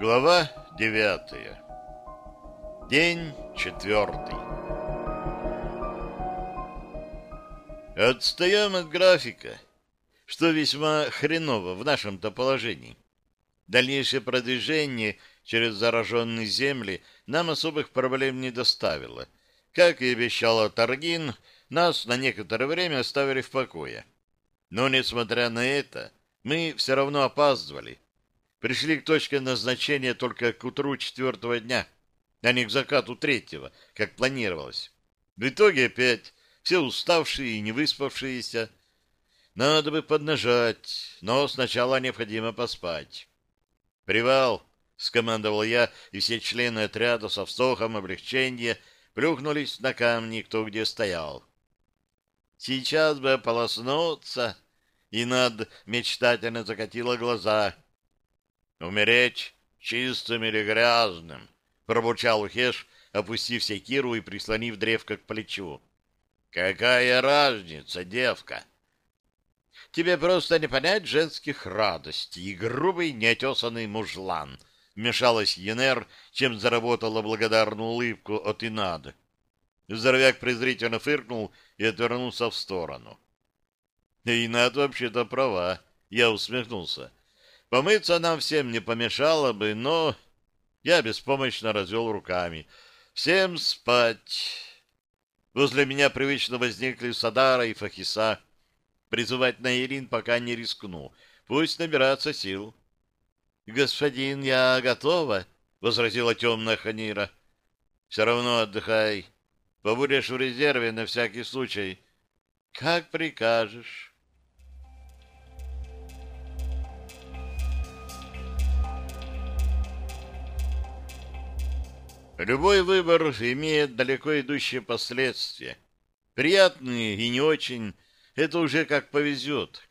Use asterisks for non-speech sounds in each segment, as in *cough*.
Глава девятая. День четвертый. Отстаем от графика, что весьма хреново в нашем-то положении. Дальнейшее продвижение через зараженные земли нам особых проблем не доставило. Как и обещала Таргин, нас на некоторое время оставили в покое. Но, несмотря на это, мы все равно опаздывали. Пришли к точке назначения только к утру четвертого дня, а не к закату третьего, как планировалось. В итоге опять все уставшие и не выспавшиеся. Надо бы поднажать, но сначала необходимо поспать. «Привал!» — скомандовал я, и все члены отряда со вздохом облегчения плюхнулись на камни, кто где стоял. «Сейчас бы ополоснуться!» И над мечтательно закатила глаза. «Умереть чистым или грязным?» — пробурчал Ухеш, опустив секиру и прислонив древко к плечу. «Какая разница, девка?» «Тебе просто не понять женских радостей и грубый неотесанный мужлан», — вмешалась Енер, чем заработала благодарную улыбку от Инады. Здоровяк презрительно фыркнул и отвернулся в сторону. Инат вообще-то права, я усмехнулся. Помыться нам всем не помешало бы, но... Я беспомощно развел руками. Всем спать. Возле меня привычно возникли Садара и Фахиса. Призывать на Ирин пока не рискну. Пусть набираться сил. — Господин, я готова, — возразила темная Ханира. — Все равно отдыхай. Побудешь в резерве на всякий случай. — Как прикажешь. Любой выбор имеет далеко идущие последствия. Приятные и не очень, это уже как повезет.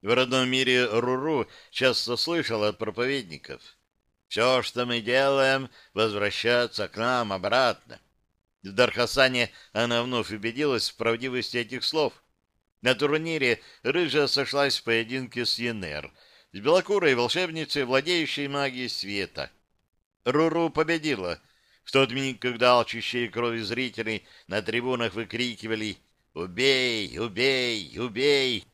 В родном мире Руру часто слышал от проповедников. Все, что мы делаем, возвращается к нам обратно. В Дархасане она вновь убедилась в правдивости этих слов. На турнире Рыжая сошлась в поединке с Енер, с белокурой волшебницей, владеющей магией света. Руру победила — в тот миг, когда алчущие крови зрители на трибунах выкрикивали «Убей! Убей! Убей!»,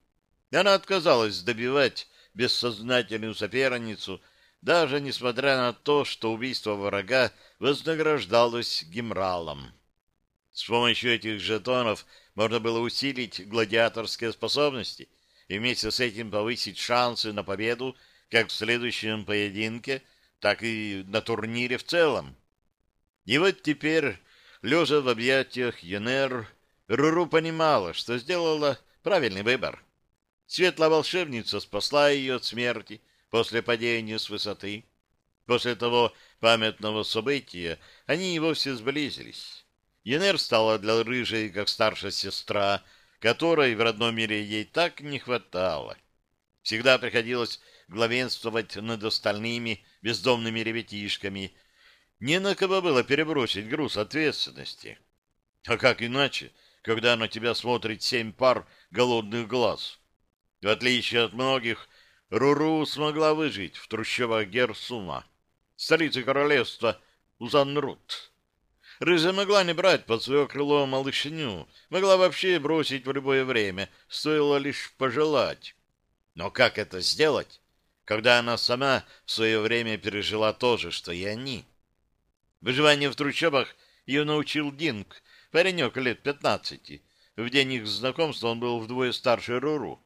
она отказалась добивать бессознательную соперницу, даже несмотря на то, что убийство врага вознаграждалось гемралом. С помощью этих жетонов можно было усилить гладиаторские способности и вместе с этим повысить шансы на победу как в следующем поединке, так и на турнире в целом. И вот теперь, лежа в объятиях Енер, Руру понимала, что сделала правильный выбор. Светлая волшебница спасла ее от смерти после падения с высоты. После того памятного события они и вовсе сблизились. Енер стала для рыжей как старшая сестра, которой в родном мире ей так не хватало. Всегда приходилось главенствовать над остальными бездомными ребятишками, не на кого было перебросить груз ответственности. А как иначе, когда на тебя смотрит семь пар голодных глаз? В отличие от многих, Руру смогла выжить в трущобах Герсума, столице королевства Узанрут. Рыжа могла не брать под свое крыло малышню, могла вообще бросить в любое время, стоило лишь пожелать. Но как это сделать, когда она сама в свое время пережила то же, что и они? Выживание в трущобах ее научил Динг, паренек лет пятнадцати. В день их знакомства он был вдвое старше Руру.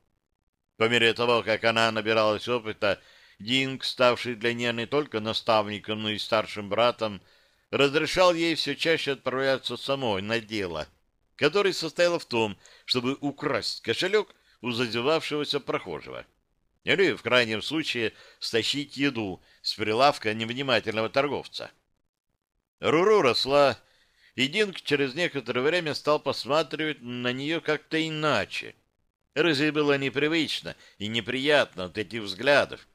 По мере того, как она набиралась опыта, Динг, ставший для нее не только наставником, но и старшим братом, разрешал ей все чаще отправляться самой на дело, которое состояло в том, чтобы украсть кошелек у зазевавшегося прохожего. Или, в крайнем случае, стащить еду с прилавка невнимательного торговца. Руру росла, и Динг через некоторое время стал посматривать на нее как-то иначе. Рызе было непривычно и неприятно от этих взглядов.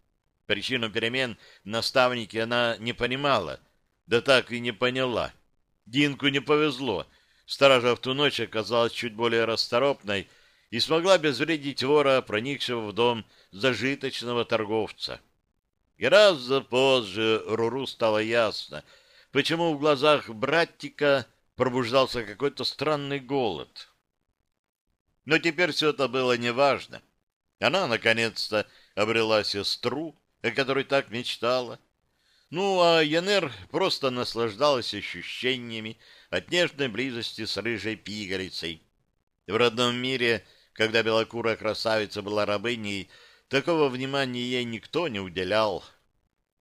Причину перемен наставники она не понимала, да так и не поняла. Динку не повезло. Стража в ту ночь оказалась чуть более расторопной и смогла безвредить вора, проникшего в дом зажиточного торговца. Гораздо позже Руру стало ясно, почему в глазах братика пробуждался какой-то странный голод. Но теперь все это было неважно. Она, наконец-то, обрела сестру, о которой так мечтала. Ну, а Янер просто наслаждалась ощущениями от нежной близости с рыжей пигалицей. В родном мире, когда белокурая красавица была рабыней, такого внимания ей никто не уделял.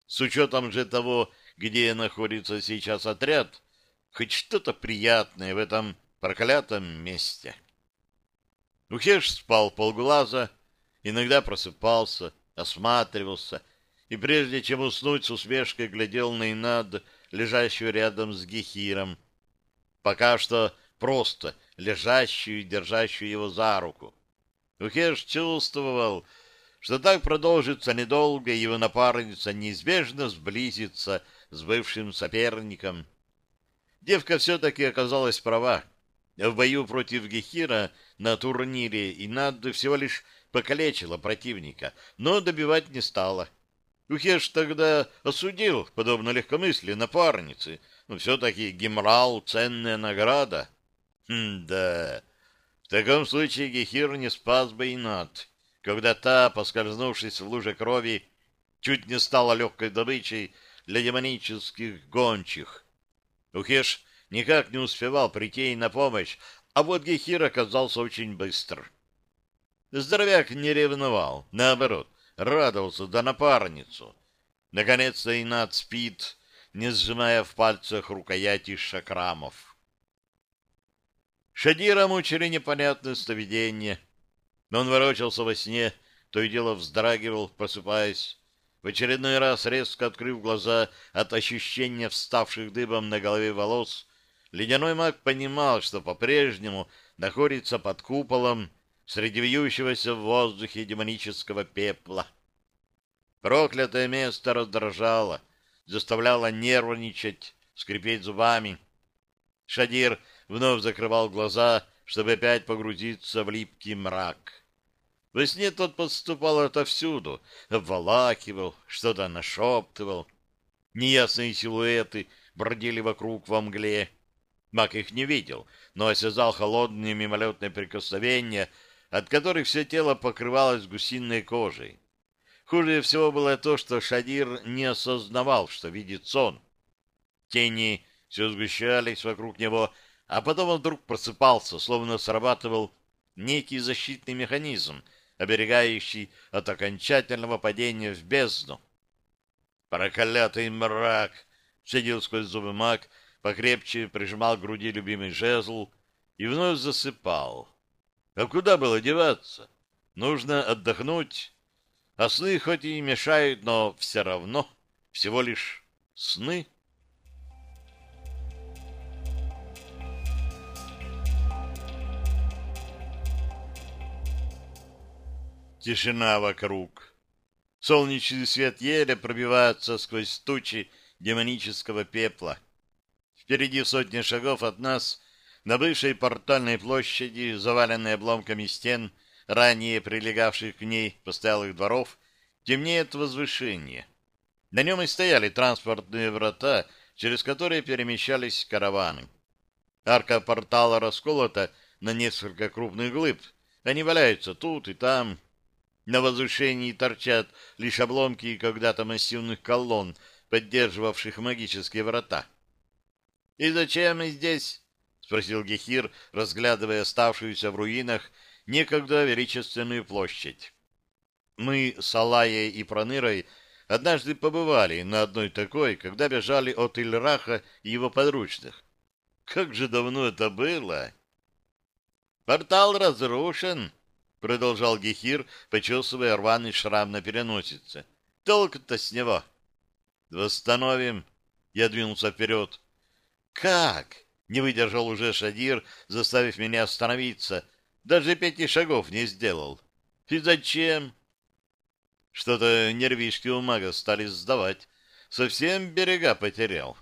С учетом же того, где находится сейчас отряд, хоть что-то приятное в этом проклятом месте. Ухеш спал полглаза, иногда просыпался, осматривался, и прежде чем уснуть, с усмешкой глядел на Инад, лежащую рядом с Гехиром. Пока что просто лежащую и держащую его за руку. Ухеш чувствовал, что так продолжится недолго, и его напарница неизбежно сблизится с бывшим соперником. Девка все-таки оказалась права. В бою против Гехира на турнире Инад всего лишь покалечила противника, но добивать не стала. Ухеш тогда осудил, подобно легкомыслию, напарницы. Но все-таки Гемрал — ценная награда. Хм, да, в таком случае Гехир не спас бы Инад когда та, поскользнувшись в луже крови, чуть не стала легкой добычей для демонических гончих. Ухеш никак не успевал прийти ей на помощь, а вот Гехир оказался очень быстр. Здоровяк не ревновал, наоборот, радовался за напарницу. Наконец-то Инат спит, не сжимая в пальцах рукояти шакрамов. Шадира мучили непонятное сновидение — но он ворочался во сне, то и дело вздрагивал, просыпаясь. В очередной раз, резко открыв глаза от ощущения вставших дыбом на голове волос, ледяной маг понимал, что по-прежнему находится под куполом среди вьющегося в воздухе демонического пепла. Проклятое место раздражало, заставляло нервничать, скрипеть зубами. Шадир вновь закрывал глаза, чтобы опять погрузиться в липкий мрак. Во сне тот подступал отовсюду, обволакивал, что-то нашептывал. Неясные силуэты бродили вокруг во мгле. Мак их не видел, но осязал холодные мимолетные прикосновения, от которых все тело покрывалось гусиной кожей. Хуже всего было то, что Шадир не осознавал, что видит сон. Тени все сгущались вокруг него, а потом он вдруг просыпался, словно срабатывал некий защитный механизм, оберегающий от окончательного падения в бездну. Проклятый мрак! Сидел сквозь зубы маг, покрепче прижимал к груди любимый жезл и вновь засыпал. А куда было деваться? Нужно отдохнуть. А сны хоть и мешают, но все равно всего лишь сны. Тишина вокруг. Солнечный свет еле пробивается сквозь тучи демонического пепла. Впереди сотни шагов от нас, на бывшей портальной площади, заваленной обломками стен, ранее прилегавших к ней постоялых дворов, темнеет возвышение. На нем и стояли транспортные врата, через которые перемещались караваны. Арка портала расколота на несколько крупных глыб. Они валяются тут и там, на возвышении торчат лишь обломки когда-то массивных колонн, поддерживавших магические врата. — И зачем мы здесь? — спросил Гехир, разглядывая оставшуюся в руинах некогда величественную площадь. Мы с Алаей и Пронырой однажды побывали на одной такой, когда бежали от Ильраха и его подручных. Как же давно это было! — Портал разрушен, продолжал Гехир, почесывая рваный шрам на переносице. Толк-то с него. Восстановим. Я двинулся вперед. Как? Не выдержал уже Шадир, заставив меня остановиться. Даже пяти шагов не сделал. И зачем? Что-то нервишки у мага стали сдавать. Совсем берега потерял.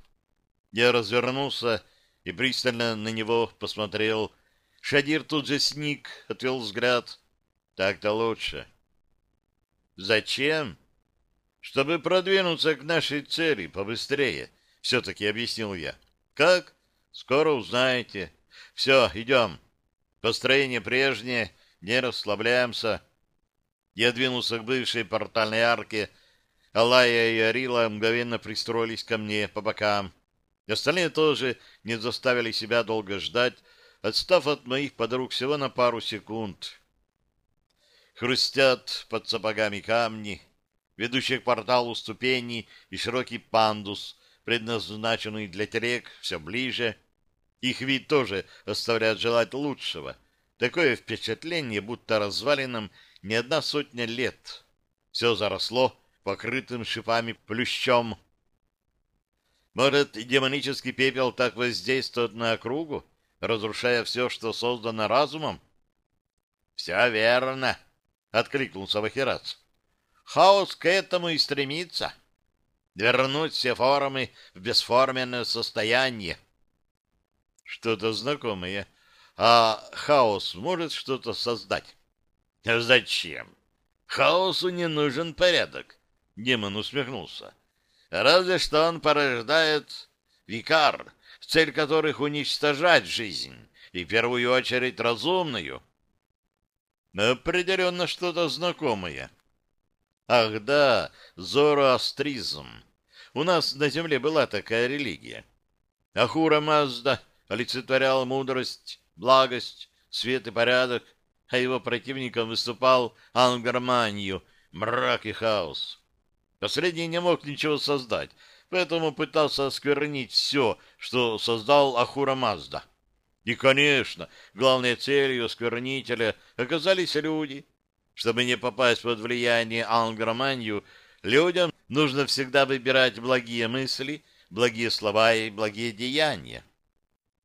Я развернулся и пристально на него посмотрел. Шадир тут же сник, отвел взгляд. Так-то лучше. Зачем? чтобы продвинуться к нашей цели побыстрее, все-таки объяснил я. Как? Скоро узнаете. Все, идем. Построение прежнее, не расслабляемся. Я двинулся к бывшей портальной арке. Алая и Арила мгновенно пристроились ко мне по бокам. Остальные тоже не заставили себя долго ждать, отстав от моих подруг всего на пару секунд. Хрустят под сапогами камни, ведущие к порталу ступени и широкий пандус, предназначенный для телег, все ближе. Их вид тоже оставляет желать лучшего. Такое впечатление, будто развалинам не одна сотня лет. Все заросло покрытым шипами плющом. Может, демонический пепел так воздействует на округу, разрушая все, что создано разумом? — Все верно, — откликнулся Вахирац. — Хаос к этому и стремится. Вернуть все формы в бесформенное состояние. Что-то знакомое. А хаос может что-то создать? — Зачем? Хаосу не нужен порядок. Демон усмехнулся. Разве что он порождает викар, цель которых уничтожать жизнь, и в первую очередь разумную. Определенно что-то знакомое. Ах да, зороастризм. У нас на земле была такая религия. Ахура Мазда олицетворял мудрость, благость, свет и порядок, а его противником выступал Ангарманью, мрак и хаос. Последний не мог ничего создать, поэтому пытался осквернить все, что создал Ахура Мазда. И, конечно, главной целью осквернителя оказались люди. Чтобы не попасть под влияние ангроманию, людям нужно всегда выбирать благие мысли, благие слова и благие деяния.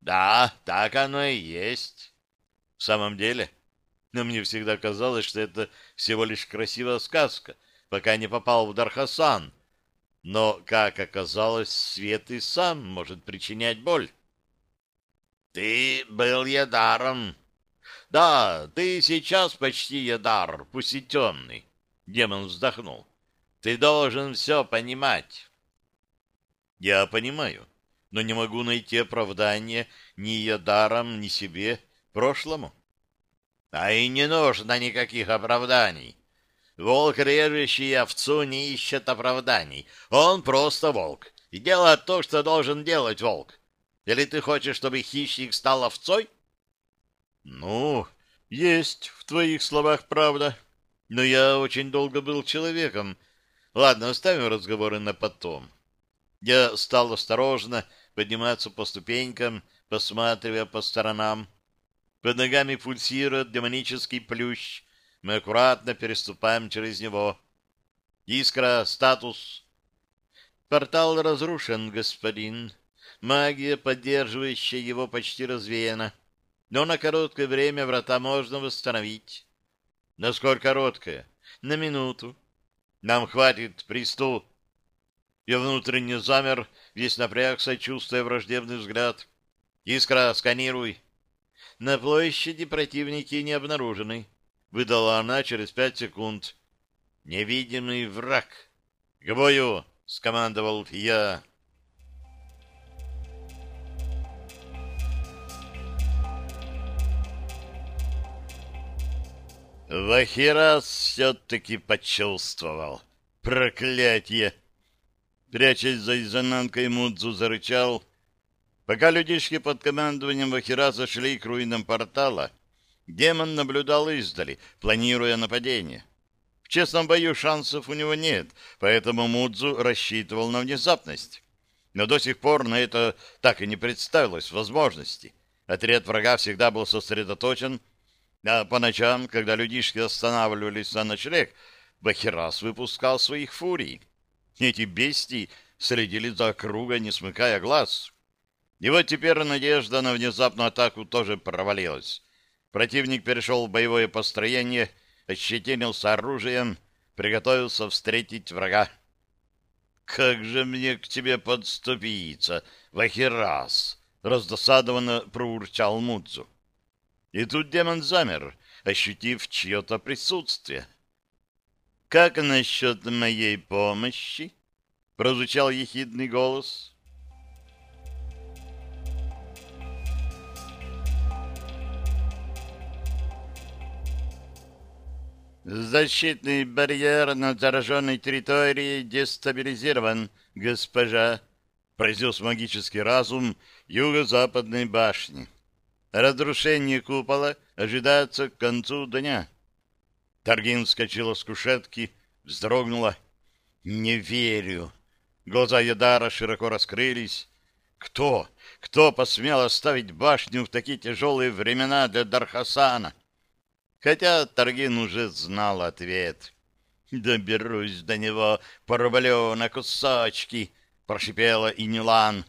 Да, так оно и есть. В самом деле, но мне всегда казалось, что это всего лишь красивая сказка, пока не попал в Дархасан. Но, как оказалось, свет и сам может причинять боль. Ты был ядаром. Да, ты сейчас почти ядар, пусть и темный. Демон вздохнул. Ты должен все понимать. Я понимаю но не могу найти оправдания ни Ядарам, ни себе, прошлому. А и не нужно никаких оправданий. Волк, режущий овцу, не ищет оправданий. Он просто волк и делает то, что должен делать волк. Или ты хочешь, чтобы хищник стал овцой? Ну, есть в твоих словах правда. Но я очень долго был человеком. Ладно, оставим разговоры на потом. Я стал осторожно подниматься по ступенькам, посматривая по сторонам. Под ногами пульсирует демонический плющ. Мы аккуратно переступаем через него. Искра, статус. Портал разрушен, господин. Магия, поддерживающая его, почти развеяна. Но на короткое время врата можно восстановить. Насколько короткое? На минуту. Нам хватит приступ. Я внутренне замер, весь напрягся, чувствуя враждебный взгляд. «Искра, сканируй!» «На площади противники не обнаружены», — выдала она через пять секунд. «Невидимый враг!» «К бою!» — скомандовал я. Вахирас все-таки почувствовал. Проклятие! Прячась за изонанкой, Мудзу зарычал. Пока людишки под командованием Вахираса шли к руинам портала, демон наблюдал издали, планируя нападение. В честном бою шансов у него нет, поэтому Мудзу рассчитывал на внезапность. Но до сих пор на это так и не представилось возможности. Отряд врага всегда был сосредоточен, а по ночам, когда людишки останавливались на ночлег, Бахирас выпускал своих фурий. Эти бестии следили за округой, не смыкая глаз. И вот теперь надежда на внезапную атаку тоже провалилась. Противник перешел в боевое построение, ощетинился оружием, приготовился встретить врага. «Как же мне к тебе подступиться, Вахирас!» — раздосадованно проурчал Мудзу. И тут демон замер, ощутив чье-то присутствие. как насчет моей помощи? Прозвучал ехидный голос. Защитный барьер на зараженной территории дестабилизирован, госпожа, произнес магический разум юго-западной башни. Разрушение купола ожидается к концу дня. Таргин вскочила с кушетки, вздрогнула. «Не верю!» Глаза Ядара широко раскрылись. «Кто? Кто посмел оставить башню в такие тяжелые времена для Дархасана?» Хотя Таргин уже знал ответ. «Доберусь до него, порублю на кусочки!» — прошипела Инилан.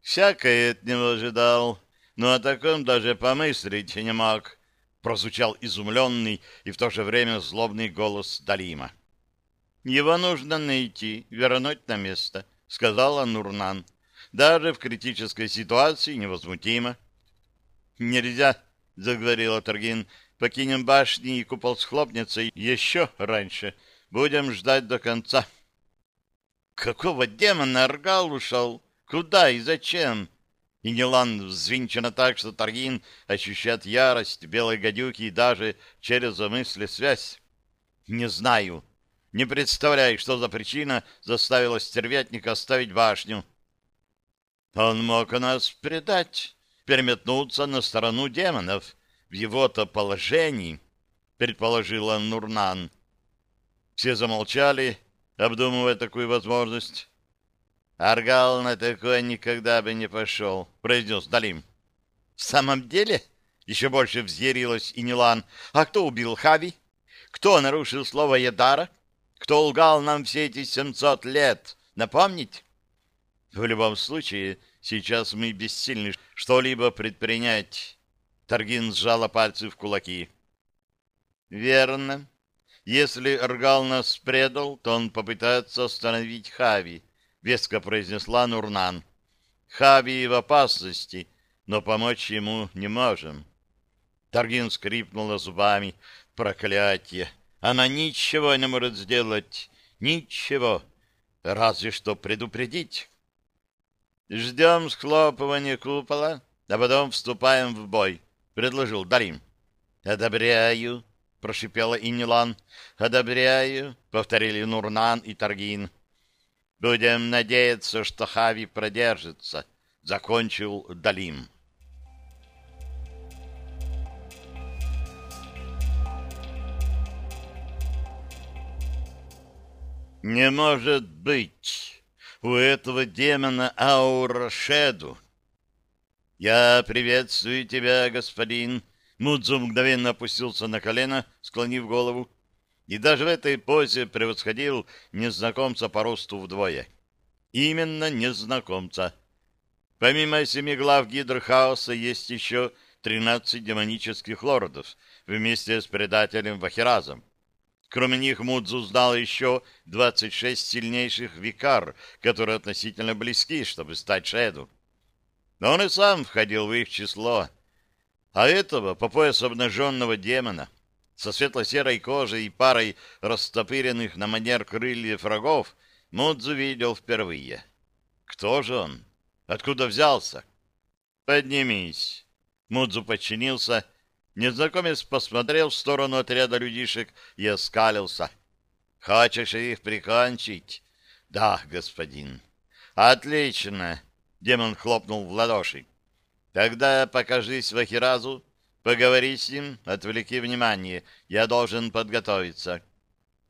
«Всякое от него ожидал, но о таком даже помыслить не мог прозвучал изумленный и в то же время злобный голос Далима. «Его нужно найти, вернуть на место», — сказала Нурнан. «Даже в критической ситуации невозмутимо». «Нельзя», — заговорила Таргин, — «покинем башни и купол схлопнется еще раньше. Будем ждать до конца». «Какого демона Аргал ушел? Куда и зачем?» И Нилан взвинчена так, что Таргин ощущает ярость белой гадюки и даже через мысли связь. Не знаю. Не представляю, что за причина заставила стервятника оставить башню. Он мог нас предать, переметнуться на сторону демонов. В его-то положении, предположила Нурнан. Все замолчали, обдумывая такую возможность. Аргал на такое никогда бы не пошел, — произнес Далим. — В самом деле? — еще больше взъярилась Инилан. — А кто убил Хави? Кто нарушил слово Ядара? Кто лгал нам все эти семьсот лет? Напомнить? В любом случае, сейчас мы бессильны что-либо предпринять. Таргин сжала пальцы в кулаки. — Верно. Если Аргал нас предал, то он попытается остановить Хави. — веско произнесла Нурнан. «Хаби в опасности, но помочь ему не можем». Таргин скрипнула зубами. «Проклятие! Она ничего не может сделать! Ничего! Разве что предупредить!» «Ждем схлопывания купола, а потом вступаем в бой», — предложил Дарим. «Одобряю», — прошипела Инилан. «Одобряю», — повторили Нурнан и Таргин. Будем надеяться, что Хави продержится, — закончил Далим. Не может быть! У этого демона аура Шеду. Я приветствую тебя, господин. Мудзу мгновенно опустился на колено, склонив голову и даже в этой позе превосходил незнакомца по росту вдвое. Именно незнакомца. Помимо семи глав Гидрхаоса есть еще тринадцать демонических лордов вместе с предателем Вахиразом. Кроме них Мудзу знал еще двадцать шесть сильнейших викар, которые относительно близки, чтобы стать Шеду. Но он и сам входил в их число. А этого, по пояс обнаженного демона, со светло-серой кожей и парой растопыренных на манер крыльев рогов Мудзу видел впервые. Кто же он? Откуда взялся? Поднимись. Мудзу подчинился. Незнакомец посмотрел в сторону отряда людишек и оскалился. Хочешь их прикончить? Да, господин. Отлично. Демон хлопнул в ладоши. Тогда покажись Вахиразу Поговори с ним, отвлеки внимание. Я должен подготовиться.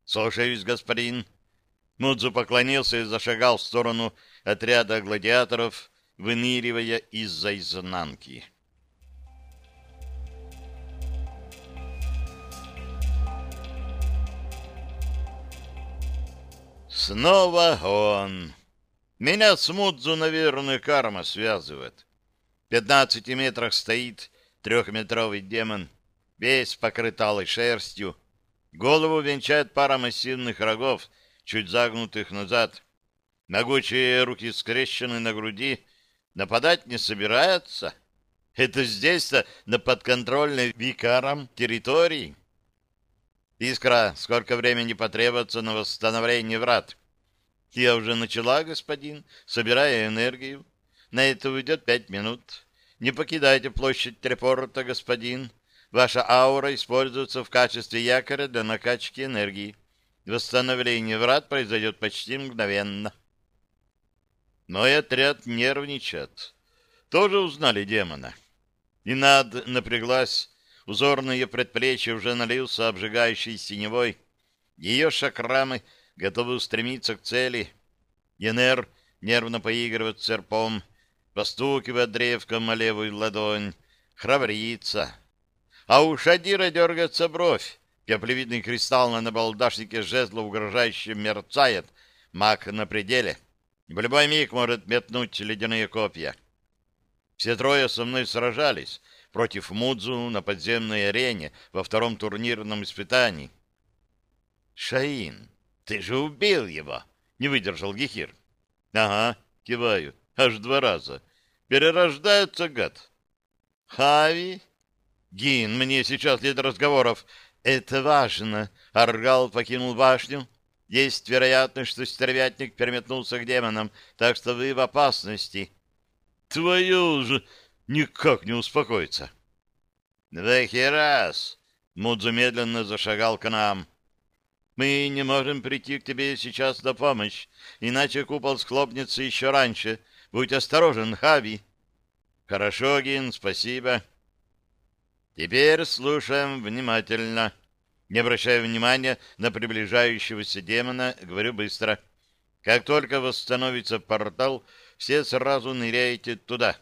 Слушаюсь, господин. Мудзу поклонился и зашагал в сторону отряда гладиаторов, выныривая из-за изнанки. Снова он. Меня с Мудзу, наверное, карма связывает. В пятнадцати метрах стоит трехметровый демон, весь покрыт алой шерстью. Голову венчает пара массивных рогов, чуть загнутых назад. Могучие руки скрещены на груди. Нападать не собирается. Это здесь-то, на подконтрольной викарам территории. Искра, сколько времени потребуется на восстановление врат? Я уже начала, господин, собирая энергию. На это уйдет пять минут. Не покидайте площадь телепорта, господин. Ваша аура используется в качестве якоря для накачки энергии. Восстановление врат произойдет почти мгновенно. Мой отряд нервничает. Тоже узнали демона. И над напряглась, узорное предплечье уже налился обжигающей синевой. Ее шакрамы готовы устремиться к цели. Янер нервно поигрывает серпом, постукивая древком о левую ладонь, храбрится. А у Шадира дергается бровь. Каплевидный кристалл на набалдашнике жезла угрожающе мерцает. Маг на пределе. В любой миг может метнуть ледяные копья. Все трое со мной сражались против Мудзу на подземной арене во втором турнирном испытании. «Шаин, ты же убил его!» — не выдержал Гехир. «Ага», — киваю, — аж два раза. «Перерождается, гад». «Хави?» «Гин, мне сейчас нет разговоров. Это важно». Аргал покинул башню. Есть вероятность, что стервятник переметнулся к демонам, так что вы в опасности. Твою же! Никак не успокоится. Вахерас! Мудзу медленно зашагал к нам. Мы не можем прийти к тебе сейчас на помощь, иначе купол схлопнется еще раньше. Будь осторожен, Хави. Хорошо, Гин, спасибо. Теперь слушаем внимательно. Не обращая внимания на приближающегося демона, говорю быстро. Как только восстановится портал, все сразу ныряете туда.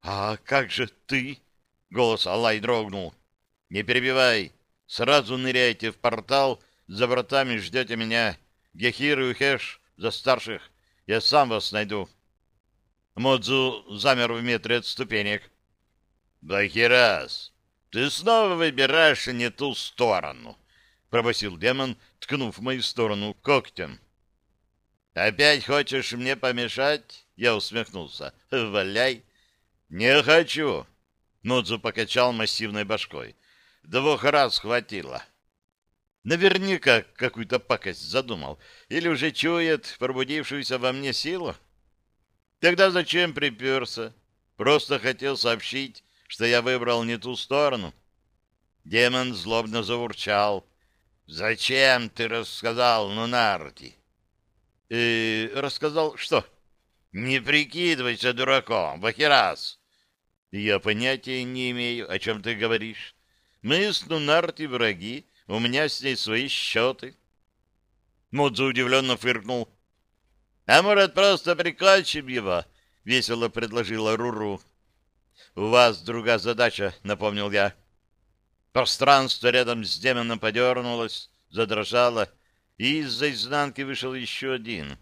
— А как же ты? — голос Аллай дрогнул. — Не перебивай. Сразу ныряйте в портал, за вратами ждете меня. Гехир и Ухеш за старших. Я сам вас найду. Модзу замер в метре от ступенек. — Бахирас, ты снова выбираешь не ту сторону, — пробасил демон, ткнув в мою сторону когтем. — Опять хочешь мне помешать? — я усмехнулся. — Валяй. — Не хочу. Нодзу покачал массивной башкой. Двух раз хватило. Наверняка какую-то пакость задумал. Или уже чует пробудившуюся во мне силу. Тогда зачем приперся? Просто хотел сообщить, что я выбрал не ту сторону. Демон злобно заурчал. «Зачем ты рассказал Нунарти?» «Э, рассказал что?» «Не прикидывайся дураком, Бахирас!» «Я понятия не имею, о чем ты говоришь. Мы с Нунарти враги, у меня с ней свои счеты». Мудзу удивленно фыркнул. «А может, просто прикончим его?» — весело предложила Руру. «У вас другая задача», — напомнил я. Пространство рядом с демоном подернулось, задрожало, и из-за изнанки вышел еще один.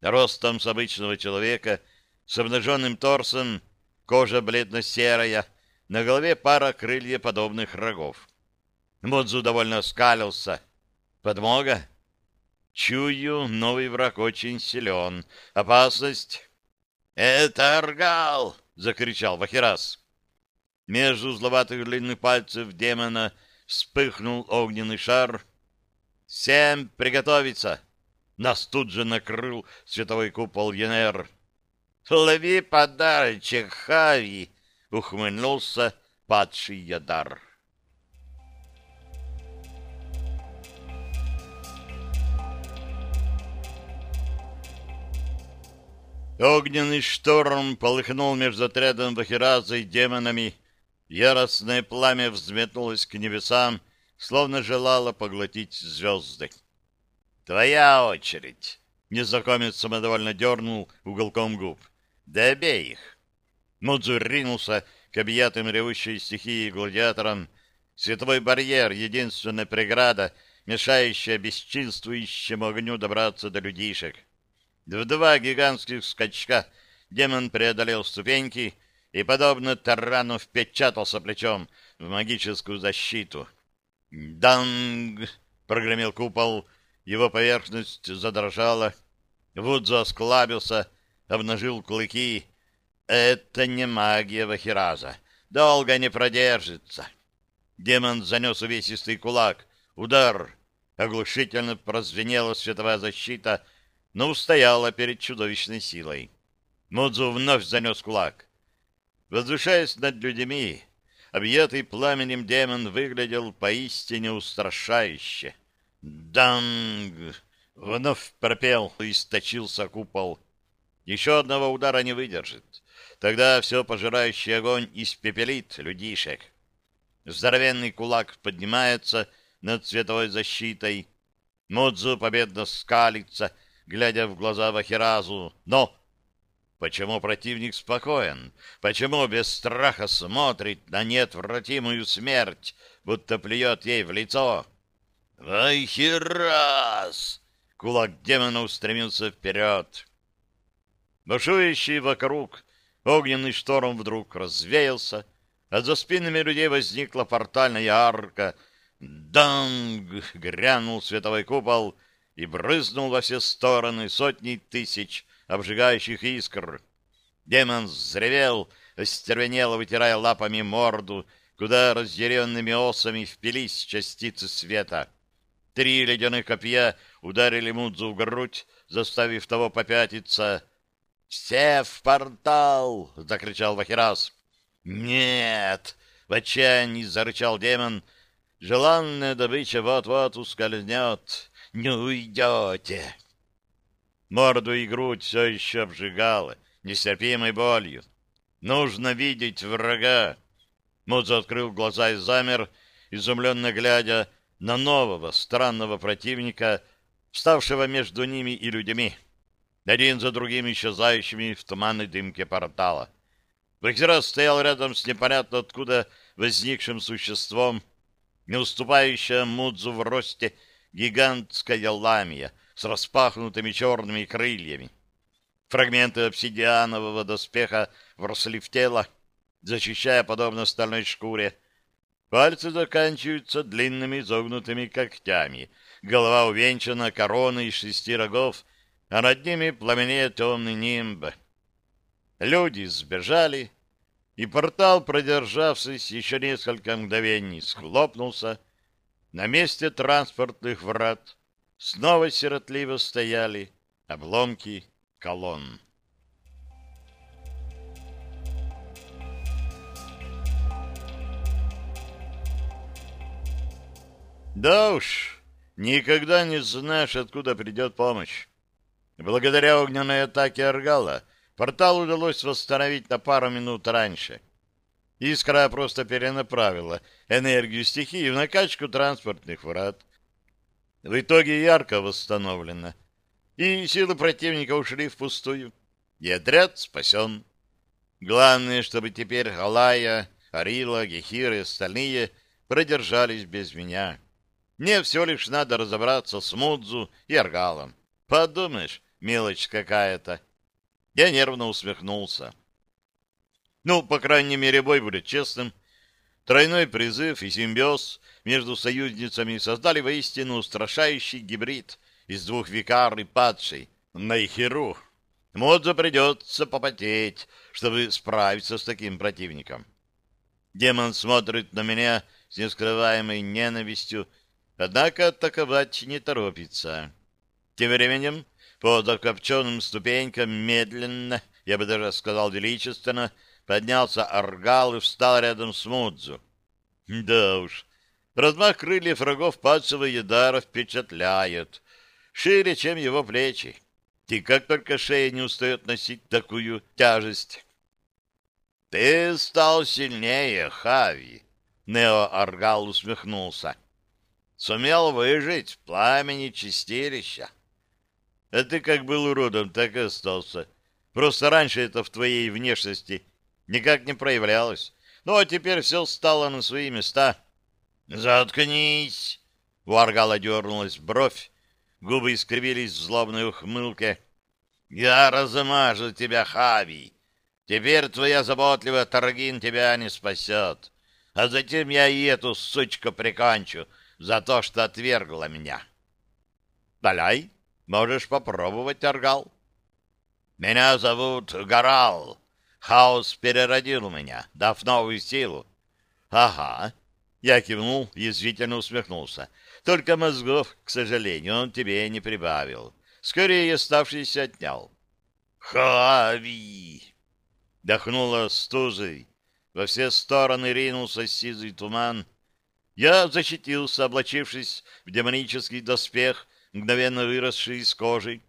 Ростом с обычного человека, с обнаженным торсом, кожа бледно-серая, на голове пара крылья подобных рогов. Модзу довольно скалился. «Подмога?» «Чую, новый враг очень силен. Опасность?» «Это Аргал!» — закричал Вахирас. Между зловатых длинных пальцев демона вспыхнул огненный шар. «Всем приготовиться!» Нас тут же накрыл световой купол Енер. «Лови подарочек, Хави!» — ухмыльнулся падший Ядар. Огненный шторм полыхнул между отрядом Бахираза и демонами. Яростное пламя взметнулось к небесам, словно желало поглотить звезды. «Твоя очередь!» — незнакомец самодовольно дернул уголком губ. «Добей их!» Мудзу ринулся к объятым ревущей стихии гладиаторам. Световой барьер — единственная преграда, мешающая бесчинствующему огню добраться до людишек. В два гигантских скачка демон преодолел ступеньки и, подобно тарану, впечатался плечом в магическую защиту. «Данг!» — прогремел купол, его поверхность задрожала. Вудзо осклабился, обнажил клыки. «Это не магия Вахираза. Долго не продержится». Демон занес увесистый кулак. Удар! Оглушительно прозвенела световая защита, но устояла перед чудовищной силой. Мудзу вновь занес кулак. Возвышаясь над людьми, объятый пламенем демон выглядел поистине устрашающе. «Данг!» — вновь пропел и источился купол. Еще одного удара не выдержит. Тогда все пожирающий огонь испепелит людишек. Здоровенный кулак поднимается над световой защитой. Модзу победно скалится, глядя в глаза Вахиразу. Но почему противник спокоен? Почему без страха смотрит на неотвратимую смерть, будто плюет ей в лицо? «Вахираз!» Кулак демона устремился вперед. Бушующий вокруг огненный шторм вдруг развеялся, а за спинами людей возникла портальная арка. Данг! Грянул световой купол и брызнул во все стороны сотни тысяч обжигающих искр. Демон взревел, остервенело вытирая лапами морду, куда разъяренными осами впились частицы света. Три ледяных копья ударили Мудзу в грудь, заставив того попятиться. «Все в портал!» — закричал Вахирас. «Нет!» — в отчаянии зарычал демон. «Желанная добыча вот-вот ускользнет. Не уйдете!» Морду и грудь все еще обжигало нестерпимой болью. «Нужно видеть врага!» Мудзо открыл глаза и замер, изумленно глядя на нового странного противника, вставшего между ними и людьми, один за другим исчезающими в туманной дымке портала. Вахзирас стоял рядом с непонятно откуда возникшим существом, не уступающая Мудзу в росте гигантская ламия с распахнутыми черными крыльями. Фрагменты обсидианового доспеха вросли в тело, защищая подобно стальной шкуре. Пальцы заканчиваются длинными изогнутыми когтями. Голова увенчана короной из шести рогов, а над ними пламенеет темный нимб. Люди сбежали, и портал, продержавшись еще несколько мгновений, схлопнулся. На месте транспортных врат снова сиротливо стояли обломки колонн. Да уж, никогда не знаешь, откуда придет помощь. Благодаря огненной атаке Аргала Портал удалось восстановить на пару минут раньше. Искра просто перенаправила энергию стихии в накачку транспортных врат. В итоге ярко восстановлено. И силы противника ушли впустую. И отряд спасен. Главное, чтобы теперь Алая, Арила, Гехир и остальные продержались без меня. Мне все лишь надо разобраться с Мудзу и Аргалом. Подумаешь, мелочь какая-то. Я нервно усмехнулся. Ну, по крайней мере, бой будет честным. Тройной призыв и симбиоз между союзницами создали воистину устрашающий гибрид из двух викар и падшей на Ихиру. Модзо придется попотеть, чтобы справиться с таким противником. Демон смотрит на меня с нескрываемой ненавистью, однако атаковать не торопится. Тем временем по закопченным ступенькам медленно, я бы даже сказал величественно, поднялся Аргал и встал рядом с Мудзу. Да уж, размах крыльев врагов падшего Едара впечатляет, шире, чем его плечи. И как только шея не устает носить такую тяжесть. «Ты стал сильнее, Хави!» Нео Аргал усмехнулся. «Сумел выжить в пламени чистилища. А ты как был уродом, так и остался. Просто раньше это в твоей внешности никак не проявлялось. Ну, а теперь все стало на свои места. «Заткнись!» У Аргала дернулась бровь, губы искривились в злобной ухмылке. «Я размажу тебя, Хави! Теперь твоя заботливая Таргин тебя не спасет, а затем я и эту сучку прикончу за то, что отвергла меня». «Даляй!» Можешь попробовать, Аргал. Меня зовут Гарал. Хаос переродил меня, дав новую силу. Ага. Я кивнул, язвительно усмехнулся. Только мозгов, к сожалению, он тебе не прибавил. Скорее, оставшийся отнял. «Хави!» Дохнуло стужей. Во все стороны ринулся сизый туман. Я защитился, облачившись в демонический доспех, мгновенно выросший из кожи.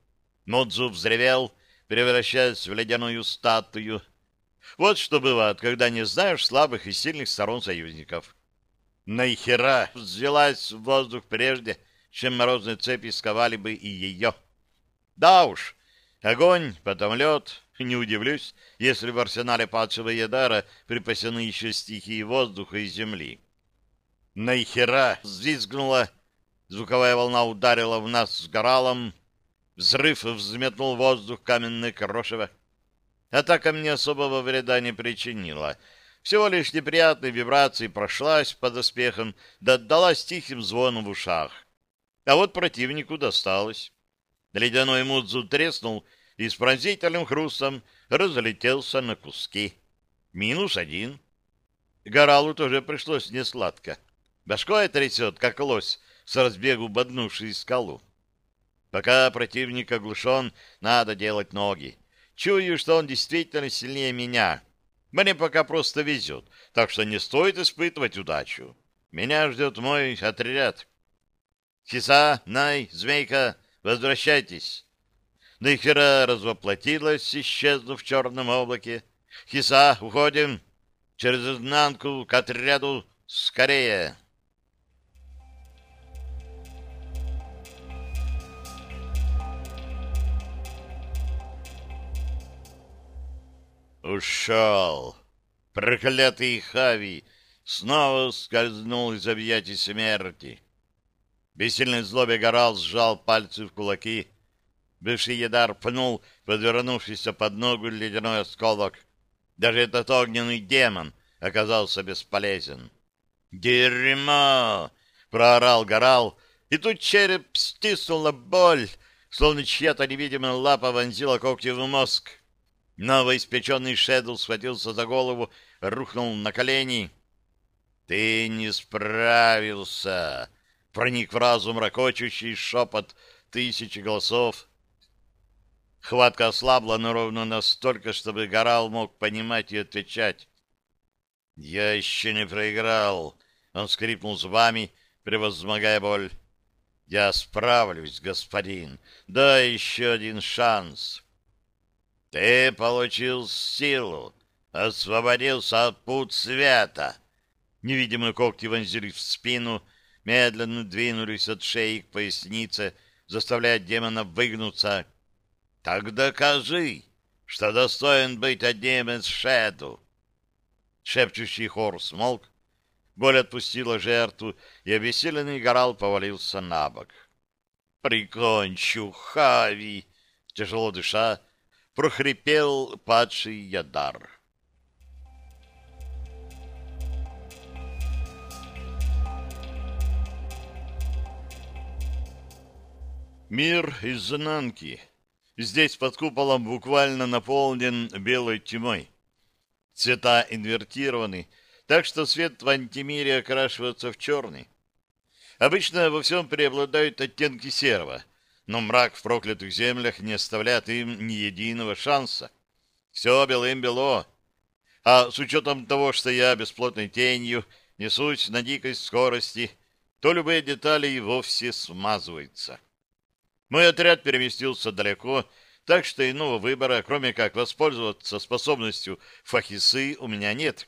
Модзу взревел, превращаясь в ледяную статую. Вот что бывает, когда не знаешь слабых и сильных сторон союзников. Нахера взвелась в воздух прежде, чем морозные цепи сковали бы и ее. Да уж, огонь, потом лед. Не удивлюсь, если в арсенале падшего Ядара припасены еще стихии воздуха и земли. Нахера взвизгнула, звуковая волна ударила в нас с горалом, взрыв взметнул воздух каменное крошево. Атака мне особого вреда не причинила — всего лишь неприятной вибрацией прошлась под оспехом, да отдалась тихим звоном в ушах. А вот противнику досталось. Ледяной мудзу треснул и с пронзительным хрустом разлетелся на куски. Минус один. Горалу тоже пришлось несладко. Башкой трясет, как лось, с разбегу боднувший скалу. Пока противник оглушен, надо делать ноги. Чую, что он действительно сильнее меня — мне пока просто везет, так что не стоит испытывать удачу. Меня ждет мой отряд. Хиса, Най, Змейка, возвращайтесь. Нахера развоплотилась, исчезнув в черном облаке. Хиса, уходим. Через изнанку к отряду скорее. Ушел. Проклятый Хави снова скользнул из объятий смерти. Бессильный злобе горал, сжал пальцы в кулаки. Бывший ядар пнул подвернувшийся под ногу ледяной осколок. Даже этот огненный демон оказался бесполезен. «Дерьмо!» — проорал горал, и тут череп стиснула боль, словно чья-то невидимая лапа вонзила когти в мозг. Новоиспеченный Шедл схватился за голову, рухнул на колени. «Ты не справился!» — проник в разум ракочущий шепот тысячи голосов. Хватка ослабла, но ровно настолько, чтобы Горал мог понимать и отвечать. «Я еще не проиграл!» — он скрипнул зубами, превозмогая боль. «Я справлюсь, господин. Дай еще один шанс!» Ты получил силу, освободился от пут света. Невидимые когти вонзились в спину, медленно двинулись от шеи к пояснице, заставляя демона выгнуться. Так докажи, что достоин быть одним из шеду. Шепчущий хор смолк, боль отпустила жертву, и обессиленный горал повалился на бок. «Прикончу, Хави!» Тяжело дыша, прохрипел падший Ядар. Мир изнанки. Здесь под куполом буквально наполнен белой тьмой. Цвета инвертированы, так что свет в антимире окрашивается в черный. Обычно во всем преобладают оттенки серого — но мрак в проклятых землях не оставляет им ни единого шанса. Все белым-бело. А с учетом того, что я бесплотной тенью несусь на дикой скорости, то любые детали и вовсе смазываются. Мой отряд переместился далеко, так что иного выбора, кроме как воспользоваться способностью фахисы, у меня нет.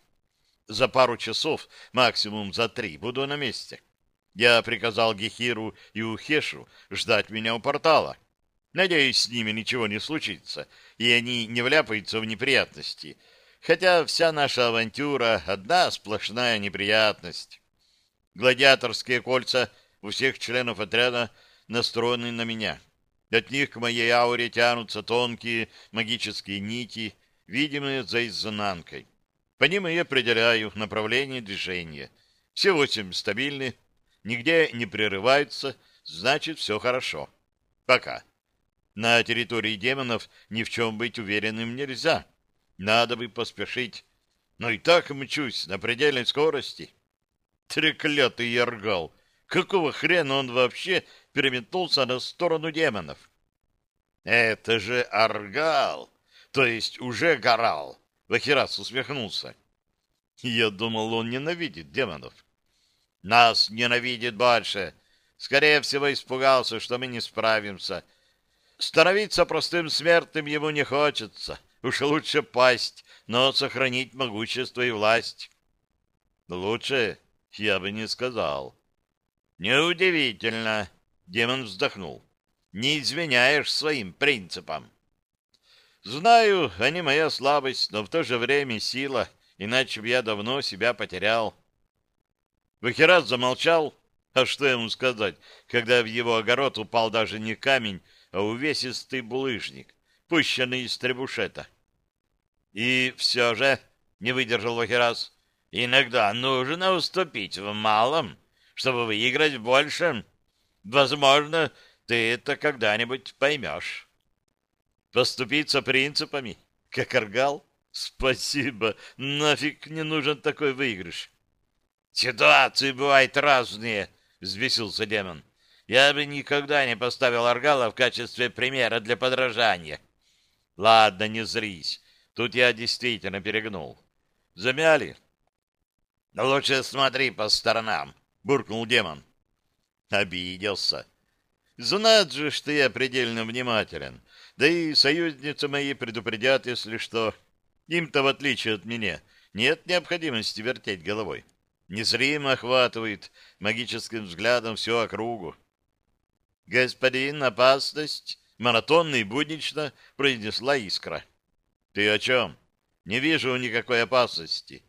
За пару часов, максимум за три, буду на месте. Я приказал Гехиру и Ухешу ждать меня у портала. Надеюсь, с ними ничего не случится, и они не вляпаются в неприятности. Хотя вся наша авантюра — одна сплошная неприятность. Гладиаторские кольца у всех членов отряда настроены на меня. От них к моей ауре тянутся тонкие магические нити, видимые за изнанкой. По ним я определяю направление движения. Все восемь стабильны, нигде не прерываются, значит, все хорошо. Пока. На территории демонов ни в чем быть уверенным нельзя. Надо бы поспешить. Но и так мчусь на предельной скорости. Треклятый Яргал! Какого хрена он вообще переметнулся на сторону демонов? Это же Аргал, то есть уже горал. Вахирас усмехнулся. Я думал, он ненавидит демонов. Нас ненавидит больше. Скорее всего, испугался, что мы не справимся. Становиться простым смертным ему не хочется. Уж лучше пасть, но сохранить могущество и власть. Лучше я бы не сказал. Неудивительно, демон вздохнул. Не изменяешь своим принципам. Знаю, они моя слабость, но в то же время сила, иначе бы я давно себя потерял. Вахират замолчал. А что ему сказать, когда в его огород упал даже не камень, а увесистый булыжник, пущенный из требушета? И все же, не выдержал Вахирас, иногда нужно уступить в малом, чтобы выиграть в большем. Возможно, ты это когда-нибудь поймешь. Поступиться принципами, как Аргал? Спасибо, нафиг не нужен такой выигрыш. Ситуации бывают разные, взвесился демон. Я бы никогда не поставил Аргала в качестве примера для подражания. Ладно, не зрись. Тут я действительно перегнул. Замяли? Лучше смотри по сторонам, буркнул демон. Обиделся. Знает же, что я предельно внимателен. Да и союзницы мои предупредят, если что. Им-то, в отличие от меня, нет необходимости вертеть головой незримо охватывает магическим взглядом всю округу. «Господин, опасность!» — монотонно и буднично произнесла искра. «Ты о чем? Не вижу никакой опасности».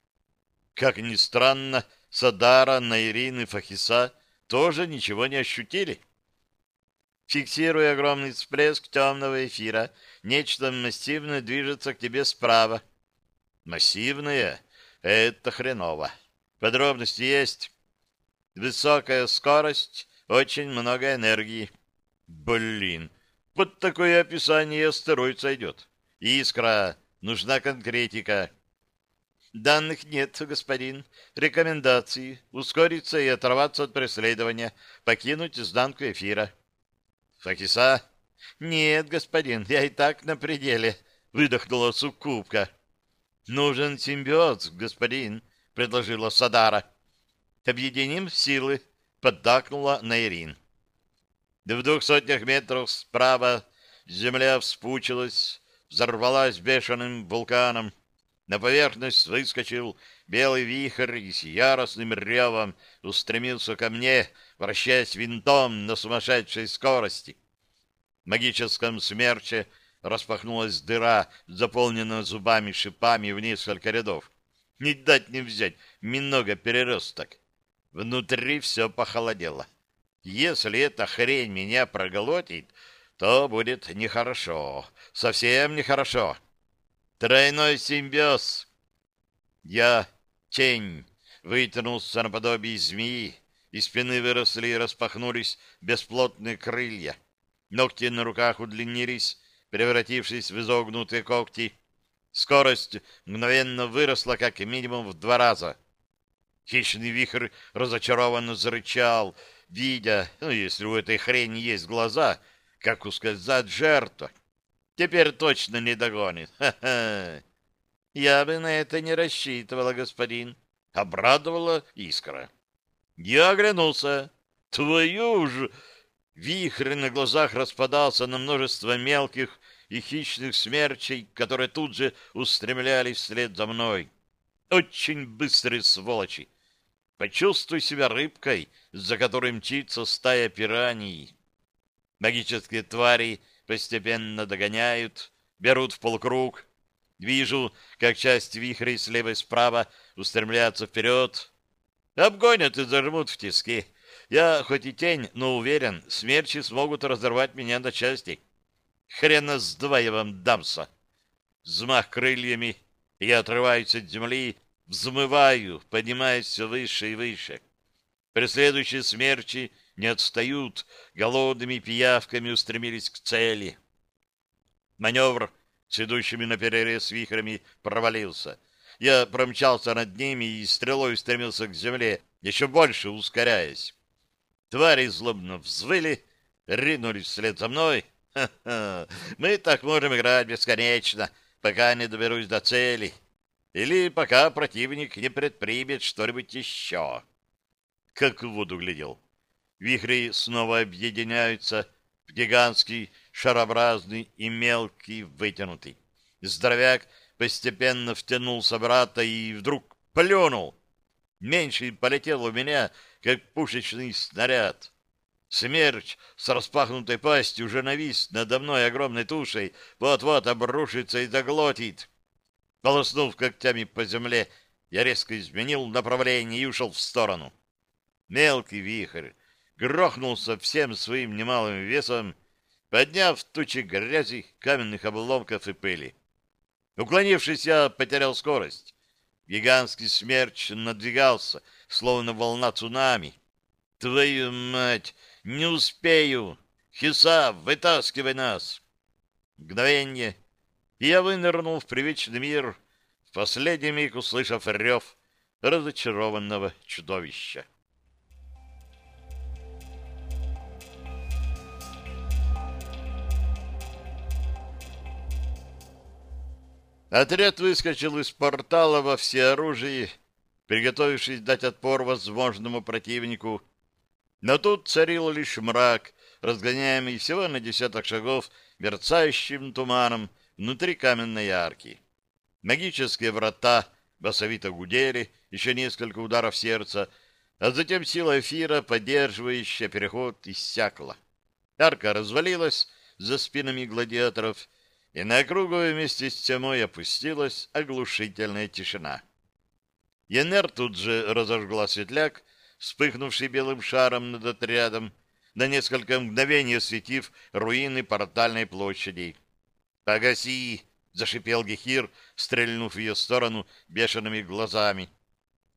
Как ни странно, Садара, Найрин и Фахиса тоже ничего не ощутили. Фиксируя огромный всплеск темного эфира, нечто массивное движется к тебе справа. Массивное — это хреново. Подробности есть. Высокая скорость, очень много энергии. Блин, под такое описание астероид сойдет. Искра, нужна конкретика. Данных нет, господин. Рекомендации. Ускориться и оторваться от преследования. Покинуть изнанку эфира. Факиса? Нет, господин, я и так на пределе. Выдохнула суккубка. Нужен симбиоз, господин предложила Садара. Объединим силы, поддакнула Найрин. В двух сотнях метров справа земля вспучилась, взорвалась бешеным вулканом. На поверхность выскочил белый вихрь и с яростным ревом устремился ко мне, вращаясь винтом на сумасшедшей скорости. В магическом смерче распахнулась дыра, заполненная зубами-шипами в несколько рядов. Не дать не взять, много переросток. Внутри все похолодело. Если эта хрень меня проглотит, то будет нехорошо. Совсем нехорошо. Тройной симбиоз. Я тень вытянулся наподобие змеи. Из спины выросли и распахнулись бесплотные крылья. Ногти на руках удлинились, превратившись в изогнутые когти. Скорость мгновенно выросла как минимум в два раза. Хищный вихрь разочарованно зарычал, видя, ну, если у этой хрени есть глаза, как ускользает жертва. Теперь точно не догонит. *laughs* Ха-ха. Я бы на это не рассчитывала, господин. Обрадовала искра. Я оглянулся. Твою же! Вихрь на глазах распадался на множество мелких и хищных смерчей, которые тут же устремлялись вслед за мной. Очень быстрые сволочи. Почувствуй себя рыбкой, за которой мчится стая пираний. Магические твари постепенно догоняют, берут в полкруг. Вижу, как часть вихрей слева и справа устремляется вперед. Обгонят и зажмут в тиски. Я хоть и тень, но уверен, смерчи смогут разорвать меня на части. Хрена с два я вам дамся. Взмах крыльями, я отрываюсь от земли, взмываю, поднимаясь все выше и выше. Преследующие смерчи не отстают, голодными пиявками устремились к цели. Маневр с идущими на перерез вихрами провалился. Я промчался над ними и стрелой устремился к земле, еще больше ускоряясь. Твари злобно взвыли, ринулись вслед за мной. Мы так можем играть бесконечно, пока не доберусь до цели. Или пока противник не предпримет что-нибудь еще. Как в воду глядел. Вихри снова объединяются в гигантский, шарообразный и мелкий вытянутый. Здоровяк постепенно втянулся брата и вдруг плюнул. Меньший полетел у меня, как пушечный снаряд. Смерч с распахнутой пастью уже навис надо мной огромной тушей, вот-вот обрушится и заглотит. Полоснув когтями по земле, я резко изменил направление и ушел в сторону. Мелкий вихрь грохнулся всем своим немалым весом, подняв тучи грязи, каменных обломков и пыли. Уклонившись, я потерял скорость. Гигантский смерч надвигался, словно волна цунами. Твою мать, не успею! Хиса, вытаскивай нас! Мгновение, и я вынырнул в привычный мир, в последний миг услышав рев разочарованного чудовища. Отряд выскочил из портала во всеоружии, приготовившись дать отпор возможному противнику. Но тут царил лишь мрак, разгоняемый всего на десяток шагов мерцающим туманом внутри каменной арки. Магические врата басовито гудели, еще несколько ударов сердца, а затем сила эфира, поддерживающая переход, иссякла. Арка развалилась за спинами гладиаторов, и на округу вместе с тьмой опустилась оглушительная тишина. Янер тут же разожгла светляк, вспыхнувший белым шаром над отрядом, на несколько мгновений осветив руины портальной площади. «Погаси!» — зашипел Гехир, стрельнув в ее сторону бешеными глазами.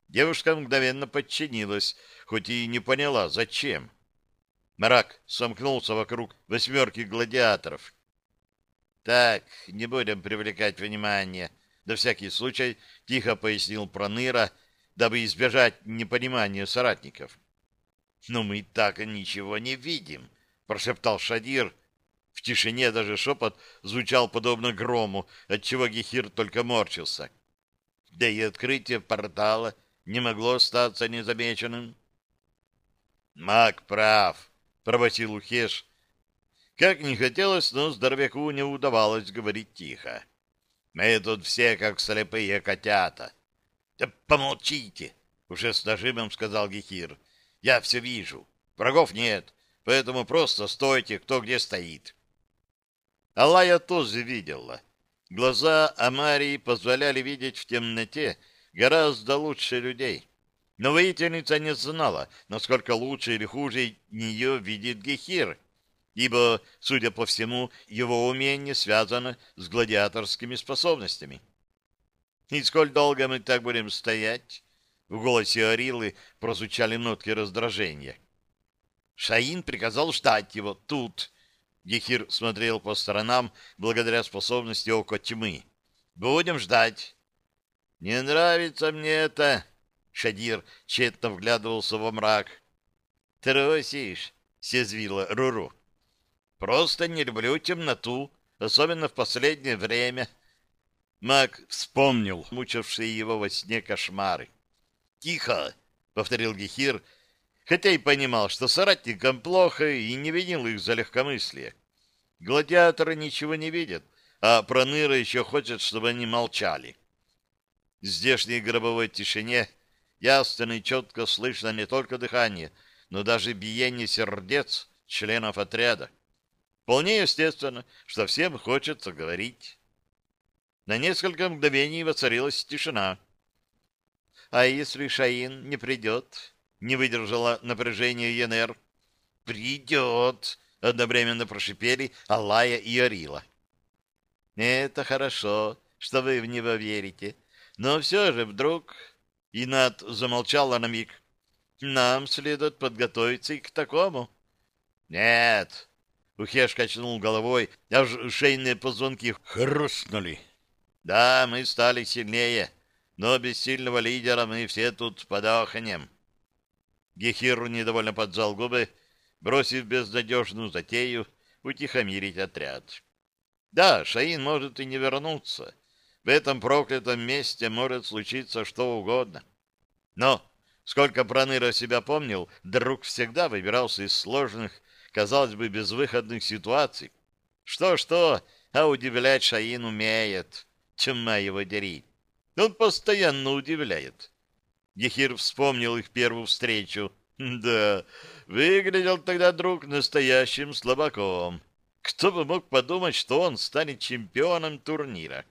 Девушка мгновенно подчинилась, хоть и не поняла, зачем. Мрак сомкнулся вокруг восьмерки гладиаторов — так, не будем привлекать внимание. На всякий случай тихо пояснил Проныра, дабы избежать непонимания соратников. Но мы так ничего не видим, прошептал Шадир. В тишине даже шепот звучал подобно грому, отчего Гехир только морщился. Да и открытие портала не могло остаться незамеченным. Маг прав, пробасил Ухеш, как не хотелось, но здоровяку не удавалось говорить тихо. Мы тут все как слепые котята. — Да помолчите! — уже с нажимом сказал Гехир. — Я все вижу. Врагов нет, поэтому просто стойте, кто где стоит. Алая тоже видела. Глаза Амарии позволяли видеть в темноте гораздо лучше людей. Но воительница не знала, насколько лучше или хуже нее видит Гехир — ибо, судя по всему, его умение связано с гладиаторскими способностями. «И сколь долго мы так будем стоять?» В голосе Арилы прозвучали нотки раздражения. Шаин приказал ждать его тут. Гехир смотрел по сторонам благодаря способности ока тьмы. «Будем ждать». «Не нравится мне это!» Шадир тщетно вглядывался во мрак. «Тросишь!» — съязвила Руру. Просто не люблю темноту, особенно в последнее время. Маг вспомнил мучившие его во сне кошмары. «Тихо!» — повторил Гехир, хотя и понимал, что соратникам плохо и не винил их за легкомыслие. Гладиаторы ничего не видят, а Проныра еще хочет, чтобы они молчали. В здешней гробовой тишине ясно и четко слышно не только дыхание, но даже биение сердец членов отряда. Вполне естественно, что всем хочется говорить. На несколько мгновений воцарилась тишина. А если Шаин не придет? Не выдержала напряжение ЕНР. Придет! Одновременно прошипели Алая и Арила. Это хорошо, что вы в него верите. Но все же вдруг... Инат замолчала на миг. Нам следует подготовиться и к такому. Нет, Ухеш качнул головой, аж шейные позвонки хрустнули. Да, мы стали сильнее, но без сильного лидера мы все тут подохнем. Гехир недовольно поджал губы, бросив безнадежную затею утихомирить отряд. Да, Шаин может и не вернуться. В этом проклятом месте может случиться что угодно. Но, сколько Проныра себя помнил, друг всегда выбирался из сложных, казалось бы, безвыходных ситуаций. Что-что, а удивлять Шаин умеет. Тьма его дери. Он постоянно удивляет. Гехир вспомнил их первую встречу. *laughs* Да, выглядел тогда друг настоящим слабаком. Кто бы мог подумать, что он станет чемпионом турнира?